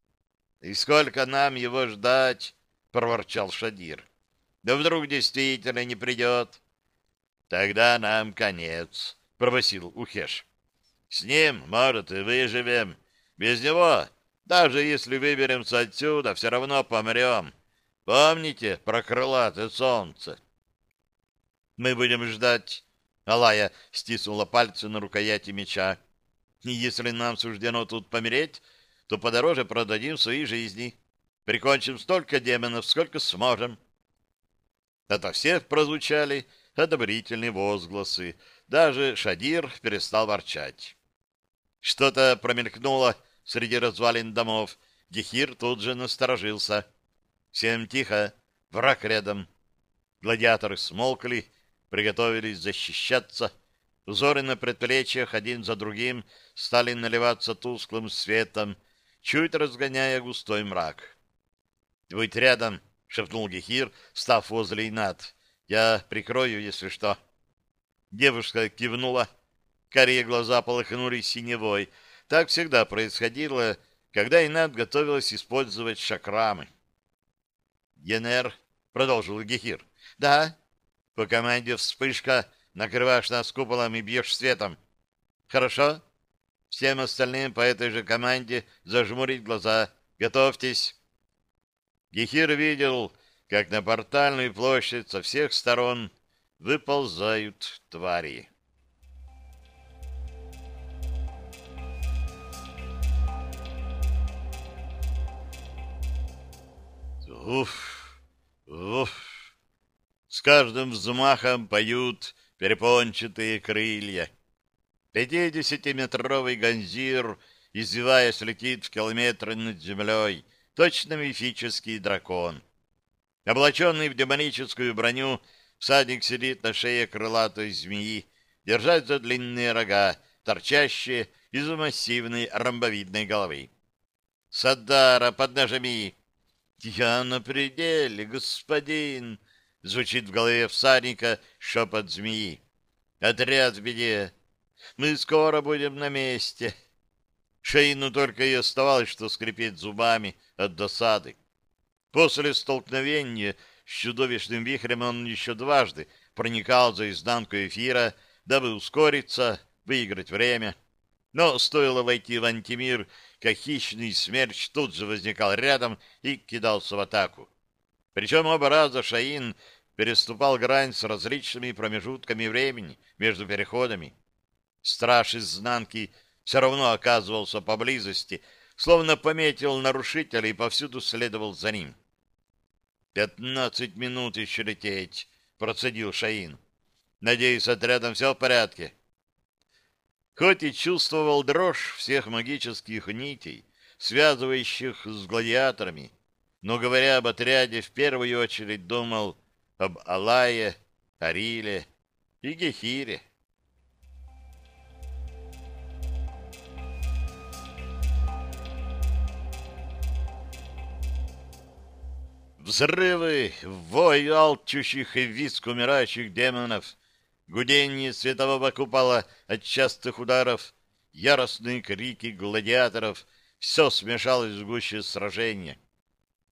— И сколько нам его ждать? — проворчал Шадир. — Да вдруг действительно не придет? — Тогда нам конец, — пробасил Ухеш. — С ним, может, и выживем. Без него, даже если выберемся отсюда, все равно помрем. Помните про крылатое солнце? — Мы будем ждать Алая стиснула пальцы на рукояти меча. Если нам суждено тут помереть, то подороже продадим свои жизни. Прикончим столько демонов, сколько сможем. Это всех прозвучали одобрительные возгласы. Даже Шадир перестал ворчать. Что-то промелькнуло среди развалин домов. Гехир тут же насторожился. Всем тихо, враг рядом. Гладиаторы смолкли приготовились защищаться. Узоры на предплечьях один за другим стали наливаться тусклым светом, чуть разгоняя густой мрак. — Будь рядом, — шепнул Гехир, став возле Инат. — Я прикрою, если что. Девушка кивнула. Карие глаза полыхнули синевой. Так всегда происходило, когда Инат готовилась использовать шакрамы. — Генер, — продолжил Гехир. — Да, по команде вспышка накрываешь нас куполом и бьешь светом. Хорошо? Всем остальным по этой же команде зажмурить глаза. Готовьтесь. Гехир видел, как на портальную площадь со всех сторон выползают твари. Уф, уф. С каждым взмахом поют перепончатые крылья. Пятидесятиметровый ганзир, извиваясь, летит в километры над землей, точно мифический дракон. Облаченный в демоническую броню, всадник сидит на шее крылатой змеи, держась за длинные рога, торчащие из массивной ромбовидной головы. «Садара, поднажми!» «Я на пределе, господин!» Звучит в голове всадника шепот змеи. Отряд в беде. Мы скоро будем на месте. Шейну только и оставалось, что скрипеть зубами от досады. После столкновения с чудовищным вихрем он еще дважды проникал за изнанку эфира, дабы ускориться, выиграть время. Но стоило войти в антимир, как хищный смерч тут же возникал рядом и кидался в атаку. Причем оба раза Шаин переступал грань с различными промежутками времени между переходами. Страж изнанки все равно оказывался поблизости, словно пометил нарушителя и повсюду следовал за ним. «Пятнадцать минут еще лететь», — процедил Шаин. «Надеюсь, отрядом все в порядке». Хоть и чувствовал дрожь всех магических нитей, связывающих с гладиаторами, но, говоря об отряде, в первую очередь думал об Алае, Ариле и Гехире. Взрывы, вой алчущих и виск умирающих демонов, гудение светового купола от частых ударов, яростные крики гладиаторов — все смешалось в гуще сражения.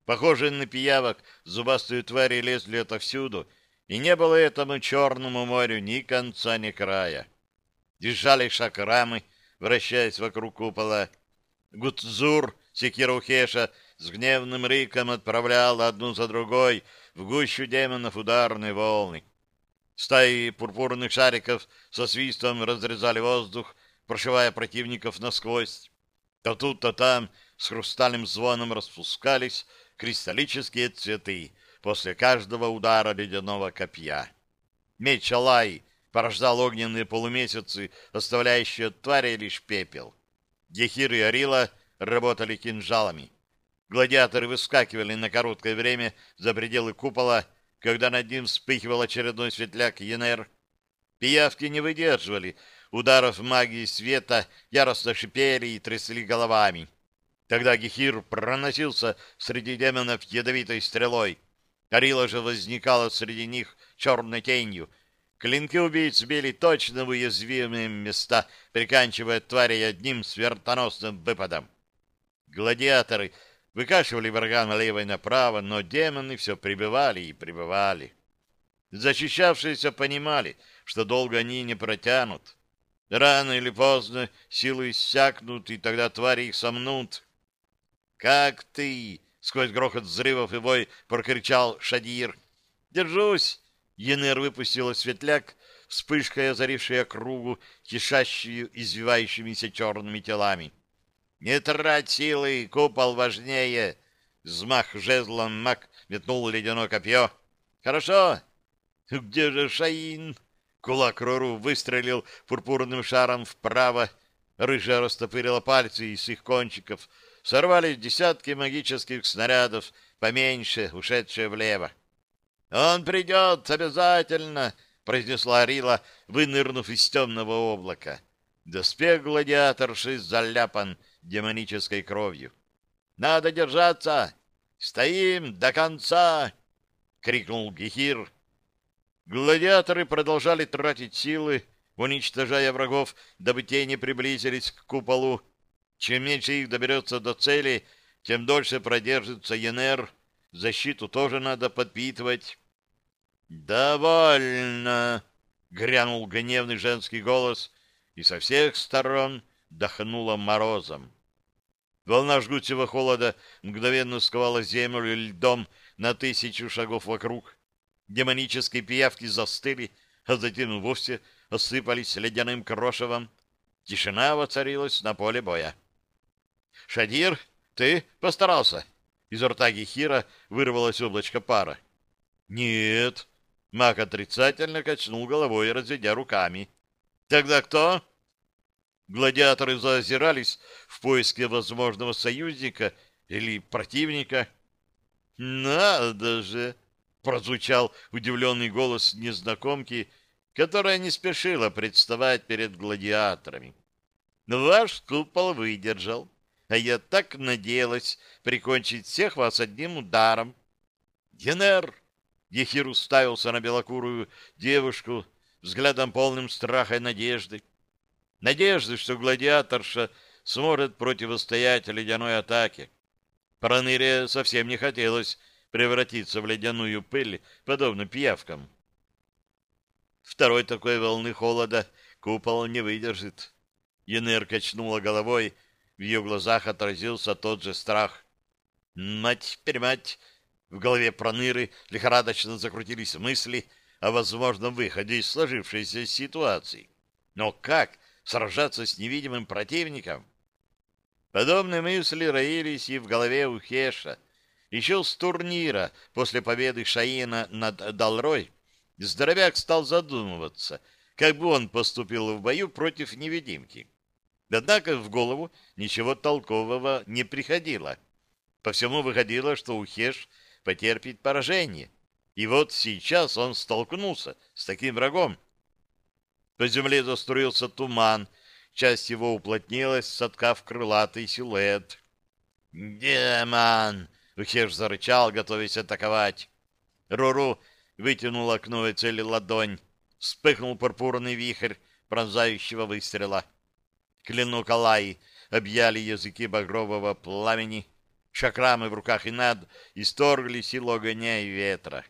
Похожие на пиявок, зубастые твари лезли отовсюду, и не было этому черному морю ни конца, ни края. Держали шакрамы, вращаясь вокруг купола. Гудзур, секирухеша, с гневным рыком отправлял одну за другой в гущу демонов ударные волны. Стаи пурпурных шариков со свистом разрезали воздух, прошивая противников насквозь. То тут, то там с хрустальным звоном распускались кристаллические цветы после каждого удара ледяного копья. Меч Алай порождал огненные полумесяцы, оставляющие от твари лишь пепел. Гехир и Арила работали кинжалами. Гладиаторы выскакивали на короткое время за пределы купола, когда над ним вспыхивал очередной светляк Енер. Пиявки не выдерживали ударов магии света, яростно шипели и трясли головами. Тогда Гехир проносился среди демонов ядовитой стрелой. Арила же возникала среди них черной тенью. Клинки убийц били точно в уязвимые места, приканчивая тварей одним смертоносным выпадом. Гладиаторы выкашивали врага налево и направо, но демоны все прибывали и прибывали. Защищавшиеся понимали, что долго они не протянут. Рано или поздно силы иссякнут, и тогда твари их сомнут. «Как ты?» — сквозь грохот взрывов и вой прокричал Шадир. «Держусь!» — Енер выпустила светляк, вспышкой озарившая кругу, кишащую извивающимися черными телами. «Не трать силы, купол важнее!» Взмах жезлом маг метнул ледяное копье. «Хорошо! Где же Шаин?» Кулак Рору выстрелил пурпурным шаром вправо. Рыжая растопырила пальцы, и с их кончиков сорвались десятки магических снарядов, поменьше, ушедшие влево. «Он придет обязательно!» — произнесла Рила, вынырнув из темного облака. Доспех гладиаторши заляпан демонической кровью. «Надо держаться! Стоим до конца!» — крикнул Гехир. Гладиаторы продолжали тратить силы, уничтожая врагов, дабы те не приблизились к куполу. Чем меньше их доберется до цели, тем дольше продержится ЕНР. Защиту тоже надо подпитывать. «Довольно!» — грянул гневный женский голос, и со всех сторон дохнуло морозом. Волна жгучего холода мгновенно сковала землю льдом на тысячу шагов вокруг. Демонические пиявки застыли, а затем вовсе осыпались ледяным крошевом. Тишина воцарилась на поле боя. «Шадир, ты постарался?» Из рта Гехира вырвалось облачко пара. «Нет». Маг отрицательно качнул головой, разведя руками. «Тогда кто?» Гладиаторы заозирались в поиске возможного союзника или противника. «Надо же!» — прозвучал удивленный голос незнакомки, которая не спешила представать перед гладиаторами. «Ваш купол выдержал, а я так надеялась прикончить всех вас одним ударом». «Генер!» — Ехир уставился на белокурую девушку взглядом полным страха и надежды. Надежды, что гладиаторша сможет противостоять ледяной атаке. Проныре совсем не хотелось превратиться в ледяную пыль, подобно пиявкам. Второй такой волны холода купол не выдержит. Янер качнула головой, в ее глазах отразился тот же страх. Мать-перемать! В голове проныры лихорадочно закрутились мысли о возможном выходе из сложившейся ситуации. Но как сражаться с невидимым противником? Подобные мысли роились и в голове у Хеша. Еще с турнира, после победы Шаина над Далрой, здоровяк стал задумываться, как бы он поступил в бою против невидимки. Однако в голову ничего толкового не приходило. По всему выходило, что Ухеш потерпит поражение. И вот сейчас он столкнулся с таким врагом. По земле заструился туман, часть его уплотнилась, соткав крылатый силуэт. «Демон!» Ухеш зарычал, готовясь атаковать. Руру вытянул к новой цели ладонь. Вспыхнул пурпурный вихрь пронзающего выстрела. Клинок Алай объяли языки багрового пламени. Шакрамы в руках Инад исторгли силу огня и ветра.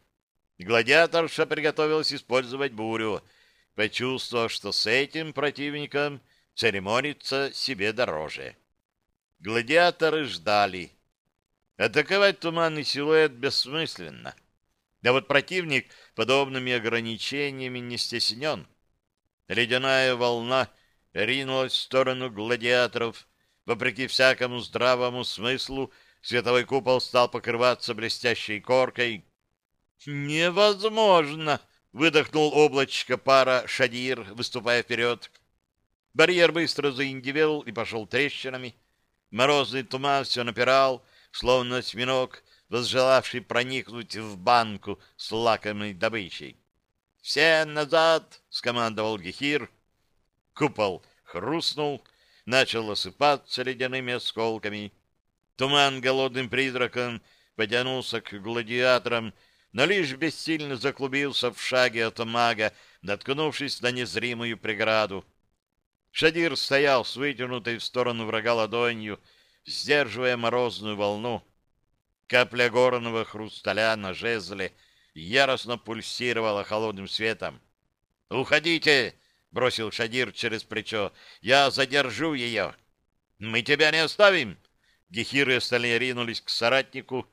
Гладиаторша приготовилась использовать бурю, почувствовав, что с этим противником церемониться себе дороже. Гладиаторы ждали. Атаковать туманный силуэт бессмысленно. Да вот противник подобными ограничениями не стеснен. Ледяная волна ринулась в сторону гладиаторов. Вопреки всякому здравому смыслу, световой купол стал покрываться блестящей коркой. «Невозможно!» — Выдохнул облачко пара Шадир, выступая вперед. Барьер быстро заиндивел и пошел трещинами. Морозный туман все напирал, словно осьминог, возжелавший проникнуть в банку с лакомой добычей. «Все назад!» — скомандовал Гехир. Купол хрустнул, начал осыпаться ледяными осколками. Туман голодным призраком потянулся к гладиаторам, но лишь бессильно заклубился в шаге от мага, наткнувшись на незримую преграду. Шадир стоял с вытянутой в сторону врага ладонью, сдерживая морозную волну. Капля горного хрусталя на жезле яростно пульсировала холодным светом. «Уходите!» — бросил Шадир через плечо. «Я задержу ее!» «Мы тебя не оставим!» Гехир и остальные ринулись к соратнику,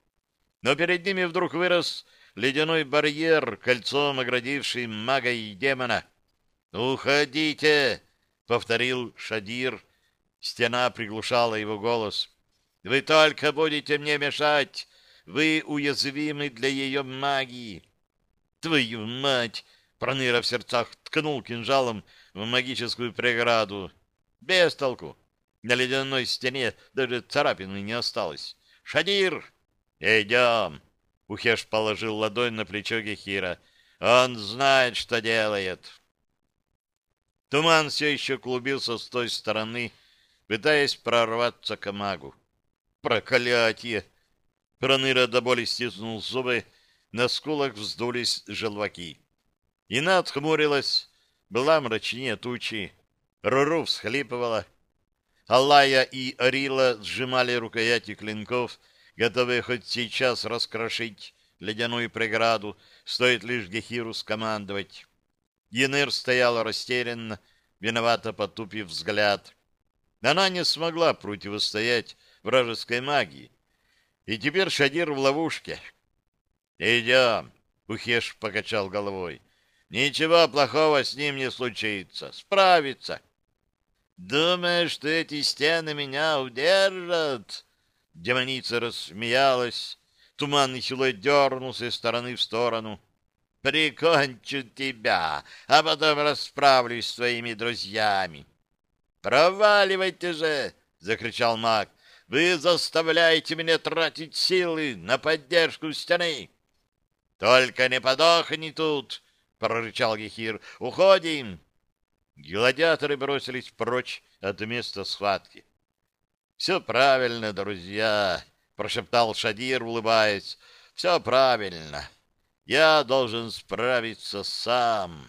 но перед ними вдруг вырос ледяной барьер, кольцом оградивший мага и демона. «Уходите!» — повторил Шадир. Стена приглушала его голос. «Вы только будете мне мешать! Вы уязвимы для ее магии!» «Твою мать!» — Проныра в сердцах ткнул кинжалом в магическую преграду. «Без толку!» На ледяной стене даже царапины не осталось. «Шадир! Идем!» Ухеш положил ладонь на плечо Гехира. «Он знает, что делает!» Туман все еще клубился с той стороны, пытаясь прорваться к магу. «Проклятие!» Проныра до боли стиснул зубы, на скулах вздулись желваки. Ина отхмурилась, была мрачнее тучи. Руру всхлипывала. Аллая и Арила сжимали рукояти клинков, готовые хоть сейчас раскрошить ледяную преграду, стоит лишь Гехиру скомандовать. Яныр стояла растерянно, виновато потупив взгляд. Она не смогла противостоять вражеской магии. И теперь Шадир в ловушке. «Идем!» — Ухеш покачал головой. «Ничего плохого с ним не случится. Справится!» «Думаешь, что эти стены меня удержат?» Демоница рассмеялась. Туманный силуэт дернулся из стороны в сторону. «Прикончу тебя, а потом расправлюсь с твоими друзьями». «Проваливайте же!» — закричал маг. «Вы заставляете меня тратить силы на поддержку стены!» «Только не подохни тут!» — прорычал Гехир. «Уходим!» Гладиаторы бросились прочь от места схватки. «Все правильно, друзья», — прошептал Шадир, улыбаясь. «Все правильно. Я должен справиться сам».